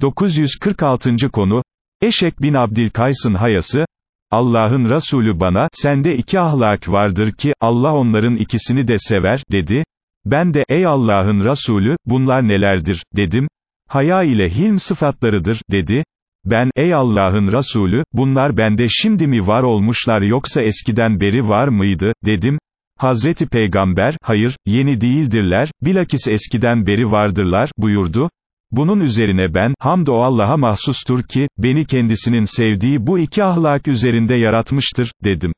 946. konu, Eşek bin Abdülkays'ın hayası, Allah'ın Resulü bana, sende iki ahlak vardır ki, Allah onların ikisini de sever, dedi. Ben de, ey Allah'ın Resulü, bunlar nelerdir, dedim. Haya ile hilm sıfatlarıdır, dedi. Ben, ey Allah'ın Resulü, bunlar bende şimdi mi var olmuşlar yoksa eskiden beri var mıydı, dedim. Hazreti Peygamber, hayır, yeni değildirler, bilakis eskiden beri vardırlar, buyurdu. Bunun üzerine ben, hamd o Allah'a mahsustur ki, beni kendisinin sevdiği bu iki ahlak üzerinde yaratmıştır, dedim.